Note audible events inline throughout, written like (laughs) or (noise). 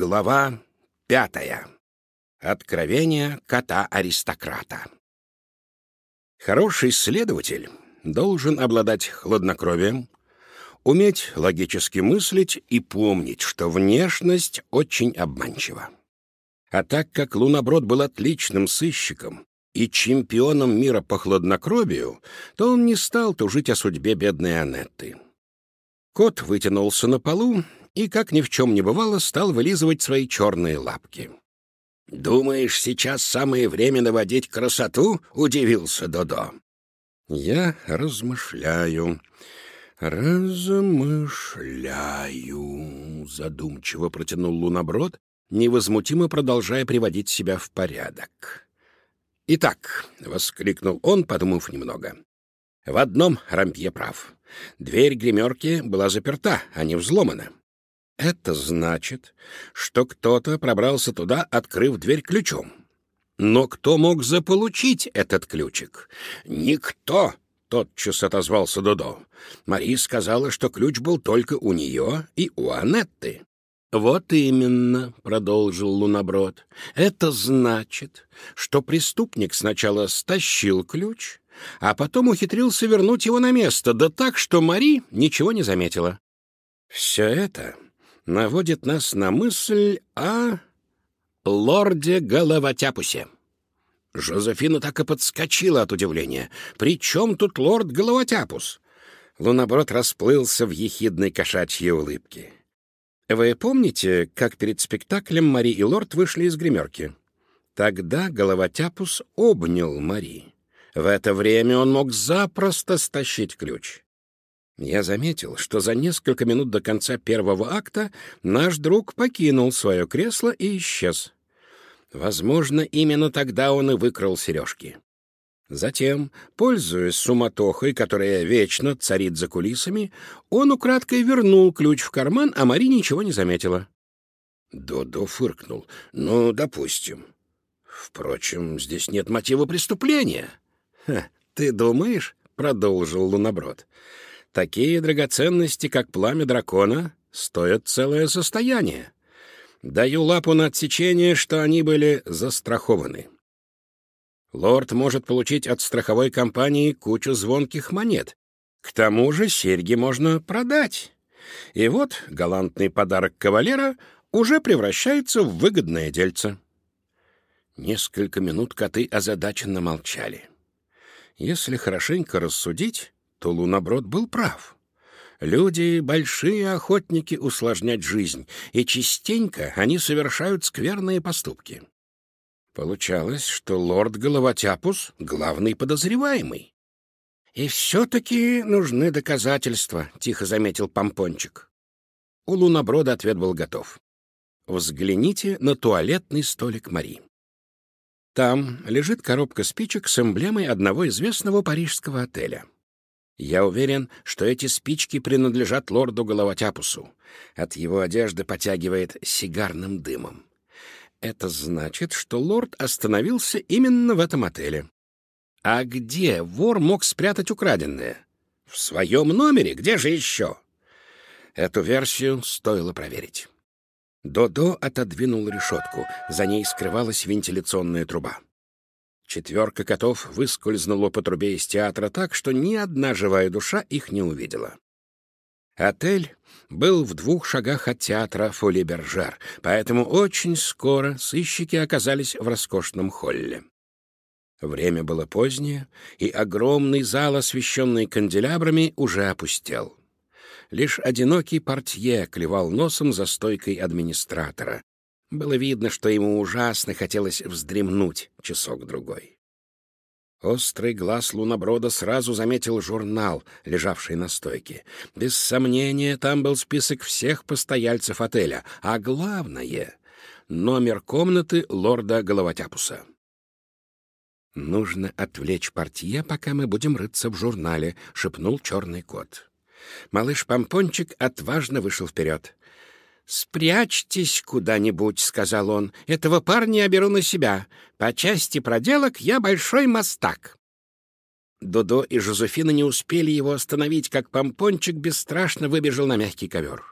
Глава пятая. Откровение кота-аристократа. Хороший следователь должен обладать хладнокровием, уметь логически мыслить и помнить, что внешность очень обманчива. А так как Луноброд был отличным сыщиком и чемпионом мира по хладнокровию, то он не стал тужить о судьбе бедной Анетты. Кот вытянулся на полу и, как ни в чем не бывало, стал вылизывать свои черные лапки. «Думаешь, сейчас самое время наводить красоту?» — удивился Додо. «Я размышляю, размышляю», — задумчиво протянул Луноброд, невозмутимо продолжая приводить себя в порядок. «Итак», — воскликнул он, подумав немного, — «в одном Рампье прав. Дверь гримерки была заперта, а не взломана. Это значит, что кто-то пробрался туда, открыв дверь ключом. Но кто мог заполучить этот ключик? Никто, тотчас отозвался Додо. Мари сказала, что ключ был только у нее и у Анетты. «Вот именно», — продолжил Луноброд, — «это значит, что преступник сначала стащил ключ, а потом ухитрился вернуть его на место, да так, что Мари ничего не заметила. Все это наводит нас на мысль о лорде Головотяпусе. Жозефина так и подскочила от удивления. «При чем тут лорд Головотяпус?» Луноброд расплылся в ехидной кошачьей улыбке. «Вы помните, как перед спектаклем Мари и лорд вышли из гримерки? Тогда Головотяпус обнял Мари. В это время он мог запросто стащить ключ. Я заметил, что за несколько минут до конца первого акта наш друг покинул свое кресло и исчез. Возможно, именно тогда он и выкрал сережки. Затем, пользуясь суматохой, которая вечно царит за кулисами, он украдкой вернул ключ в карман, а Мари ничего не заметила. Додо фыркнул. «Ну, допустим. Впрочем, здесь нет мотива преступления». «Ха, ты думаешь?» — продолжил Луноброд. Такие драгоценности, как пламя дракона, стоят целое состояние. Даю лапу на отсечение, что они были застрахованы. Лорд может получить от страховой компании кучу звонких монет. К тому же серьги можно продать. И вот галантный подарок кавалера уже превращается в выгодное дельце. Несколько минут коты озадаченно молчали. Если хорошенько рассудить, то Луноброд был прав. Люди — большие охотники усложнять жизнь, и частенько они совершают скверные поступки. Получалось, что лорд Головотяпус — главный подозреваемый. «И все-таки нужны доказательства», — тихо заметил Помпончик. У Луноброда ответ был готов. «Взгляните на туалетный столик Мари. Там лежит коробка спичек с эмблемой одного известного парижского отеля. Я уверен, что эти спички принадлежат лорду Головотяпусу. От его одежды потягивает сигарным дымом. Это значит, что лорд остановился именно в этом отеле. А где вор мог спрятать украденное? В своем номере? Где же еще? Эту версию стоило проверить. Додо отодвинул решетку. За ней скрывалась вентиляционная труба. Четверка котов выскользнула по трубе из театра так, что ни одна живая душа их не увидела. Отель был в двух шагах от театра Фоли-Бержер, поэтому очень скоро сыщики оказались в роскошном холле. Время было позднее, и огромный зал, освещенный канделябрами, уже опустел. Лишь одинокий портье клевал носом за стойкой администратора, было видно, что ему ужасно хотелось вздремнуть часок-другой. Острый глаз луноброда сразу заметил журнал, лежавший на стойке. Без сомнения, там был список всех постояльцев отеля, а главное — номер комнаты лорда Головотяпуса. «Нужно отвлечь портье, пока мы будем рыться в журнале», — шепнул черный кот. Малыш Помпончик отважно вышел вперед. «Спрячьтесь куда-нибудь», — сказал он. «Этого парня я беру на себя. По части проделок я большой мастак». Додо и Жозефина не успели его остановить, как помпончик бесстрашно выбежал на мягкий ковер.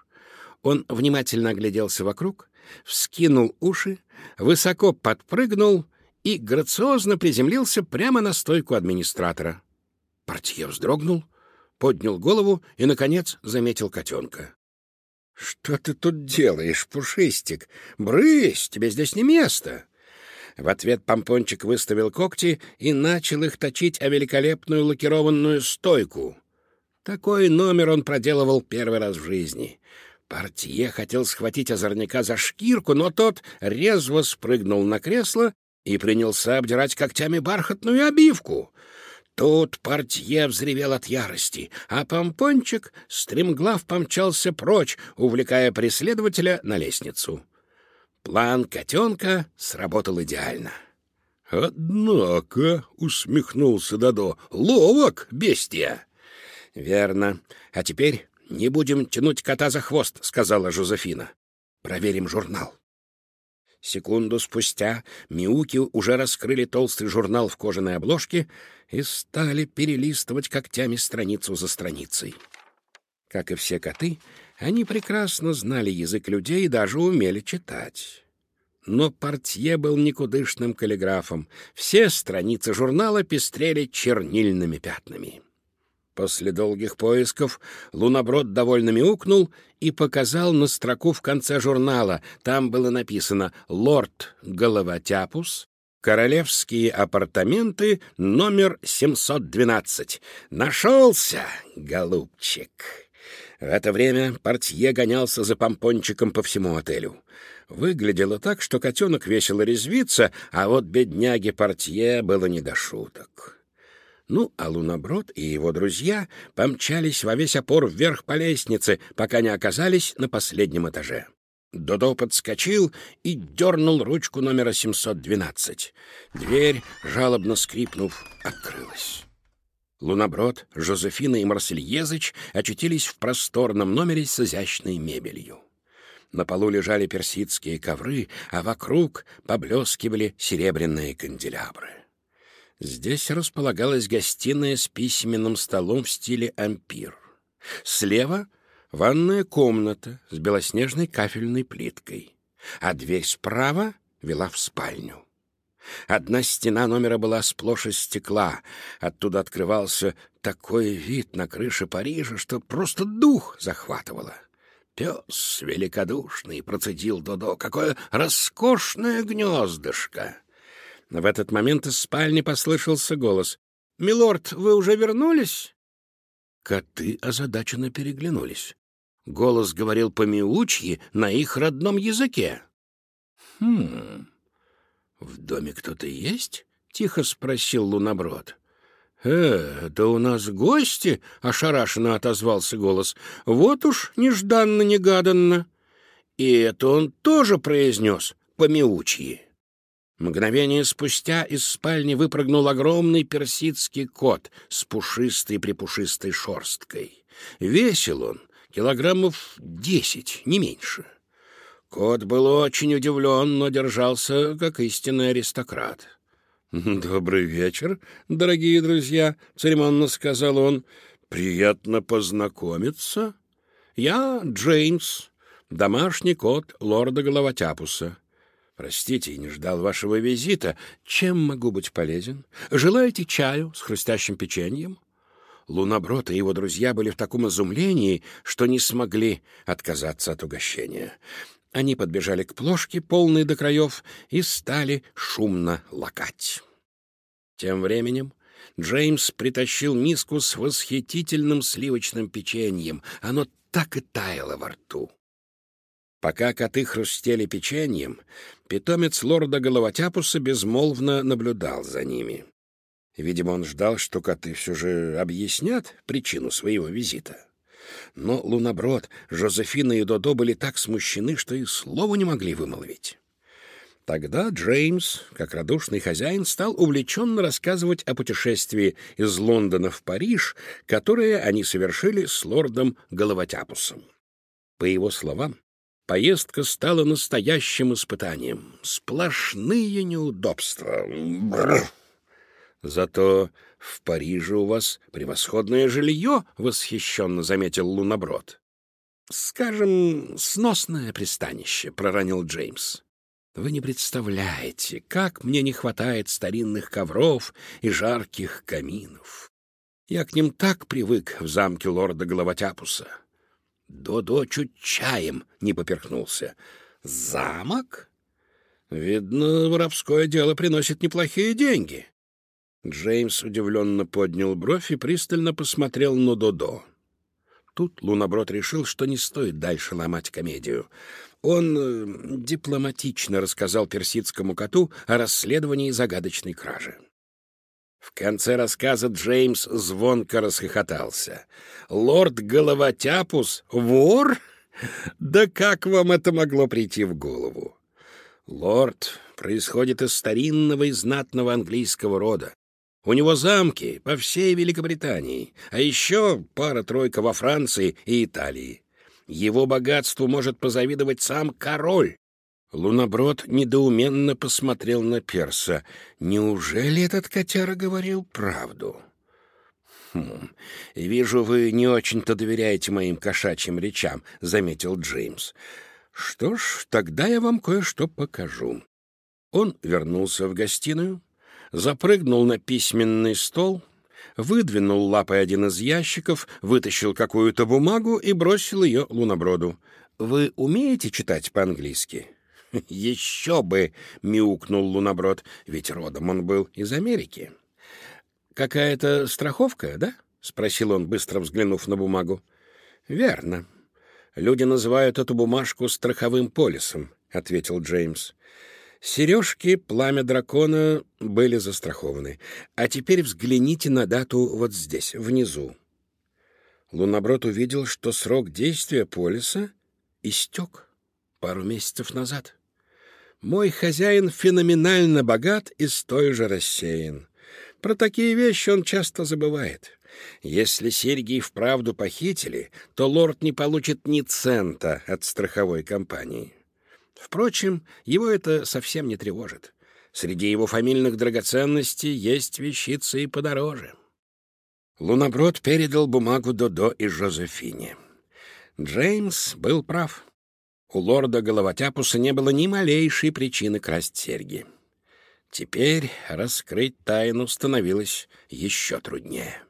Он внимательно огляделся вокруг, вскинул уши, высоко подпрыгнул и грациозно приземлился прямо на стойку администратора. Портье вздрогнул, поднял голову и, наконец, заметил котенка. — Что ты тут делаешь, Пушистик? Брысь, тебе здесь не место! В ответ помпончик выставил когти и начал их точить о великолепную лакированную стойку. Такой номер он проделывал первый раз в жизни. Портье хотел схватить озорняка за шкирку, но тот резво спрыгнул на кресло и принялся обдирать когтями бархатную обивку. Тут портье взревел от ярости, а помпончик стремглав помчался прочь, увлекая преследователя на лестницу. План котенка сработал идеально. «Однако», — усмехнулся Дадо, — «ловок, бестия!» «Верно. А теперь не будем тянуть кота за хвост», — сказала Жозефина. «Проверим журнал». Секунду спустя Миуки уже раскрыли толстый журнал в кожаной обложке и стали перелистывать когтями страницу за страницей. Как и все коты, они прекрасно знали язык людей и даже умели читать. Но портье был никудышным каллиграфом. Все страницы журнала пестрели чернильными пятнами. После долгих поисков Луноброд довольно мяукнул и показал на строку в конце журнала. Там было написано «Лорд Головотяпус, королевские апартаменты, номер 712». «Нашелся, голубчик!» В это время портье гонялся за помпончиком по всему отелю. Выглядело так, что котенок весело резвится, а вот бедняге портье было не до шуток. Ну, а Луноброд и его друзья помчались во весь опор вверх по лестнице, пока не оказались на последнем этаже. Додо подскочил и дернул ручку номера 712. Дверь, жалобно скрипнув, открылась. Луноброд, Жозефина и Марсельезыч очутились в просторном номере с изящной мебелью. На полу лежали персидские ковры, а вокруг поблескивали серебряные канделябры. Здесь располагалась гостиная с письменным столом в стиле ампир. Слева — ванная комната с белоснежной кафельной плиткой, а дверь справа вела в спальню. Одна стена номера была сплошь из стекла. Оттуда открывался такой вид на крыше Парижа, что просто дух захватывало. «Пес великодушный!» — процедил Додо. «Какое роскошное гнездышко!» В этот момент из спальни послышался голос. «Милорд, вы уже вернулись?» Коты озадаченно переглянулись. Голос говорил по-мяучьи на их родном языке. «Хм...» «В доме кто-то есть?» — тихо спросил Луноброд. «Э, да у нас гости!» — ошарашенно отозвался голос. «Вот уж нежданно-негаданно!» И это он тоже произнес по-мяучьи. Мгновение спустя из спальни выпрыгнул огромный персидский кот с пушистой-припушистой шерсткой. Весил он килограммов десять, не меньше. — Кот был очень удивлен, но держался как истинный аристократ. «Добрый вечер, дорогие друзья», — церемонно сказал он. «Приятно познакомиться. Я Джеймс, домашний кот лорда Головотяпуса. Простите, не ждал вашего визита. Чем могу быть полезен? Желаете чаю с хрустящим печеньем?» Луноброд и его друзья были в таком изумлении, что не смогли отказаться от угощения. Они подбежали к плошке, полной до краев, и стали шумно лакать. Тем временем Джеймс притащил миску с восхитительным сливочным печеньем. Оно так и таяло во рту. Пока коты хрустели печеньем, питомец лорда Головотяпуса безмолвно наблюдал за ними. Видимо, он ждал, что коты все же объяснят причину своего визита. Но Луноброд, Жозефина и Додо были так смущены, что и слова не могли вымолвить. Тогда Джеймс, как радушный хозяин, стал увлеченно рассказывать о путешествии из Лондона в Париж, которое они совершили с лордом Головотяпусом. По его словам, поездка стала настоящим испытанием. Сплошные неудобства. Бррр. Зато в Париже у вас превосходное жилье, — восхищенно заметил Луноброд. скажем, сносное пристанище», — проронил Джеймс. «Вы не представляете, как мне не хватает старинных ковров и жарких каминов. Я к ним так привык в замке лорда Головотяпуса». Додо чуть чаем не поперхнулся. «Замок? Видно, воровское дело приносит неплохие деньги». Джеймс удивленно поднял бровь и пристально посмотрел на Додо. Тут Луноброд решил, что не стоит дальше ломать комедию. Он э, дипломатично рассказал персидскому коту о расследовании загадочной кражи. В конце рассказа Джеймс звонко расхохотался. «Лорд Головотяпус — вор? Да как вам это могло прийти в голову? Лорд происходит из старинного и знатного английского рода. У него замки по всей Великобритании, а еще пара-тройка во Франции и Италии. Его богатству может позавидовать сам король. Луноброд недоуменно посмотрел на Перса. Неужели этот котяра говорил правду? «Хм, вижу, вы не очень-то доверяете моим кошачьим речам», — заметил Джеймс. «Что ж, тогда я вам кое-что покажу». Он вернулся в гостиную, запрыгнул на письменный стол, выдвинул лапой один из ящиков, вытащил какую-то бумагу и бросил ее луноброду. «Вы умеете читать по-английски?» (laughs) «Еще бы!» — мяукнул луноброд, ведь родом он был из Америки. «Какая-то страховка, да?» — спросил он, быстро взглянув на бумагу. «Верно. Люди называют эту бумажку страховым полисом», — ответил Джеймс. Сережки «Пламя дракона» были застрахованы. А теперь взгляните на дату вот здесь, внизу. Луноброд увидел, что срок действия полиса истек пару месяцев назад. Мой хозяин феноменально богат и столь же рассеян. Про такие вещи он часто забывает. Если серьги и вправду похитили, то лорд не получит ни цента от страховой компании. Впрочем, его это совсем не тревожит. Среди его фамильных драгоценностей есть вещицы и подороже. Луноброд передал бумагу Додо и Жозефине. Джеймс был прав. У лорда Головотяпуса не было ни малейшей причины красть серьги. Теперь раскрыть тайну становилось еще труднее.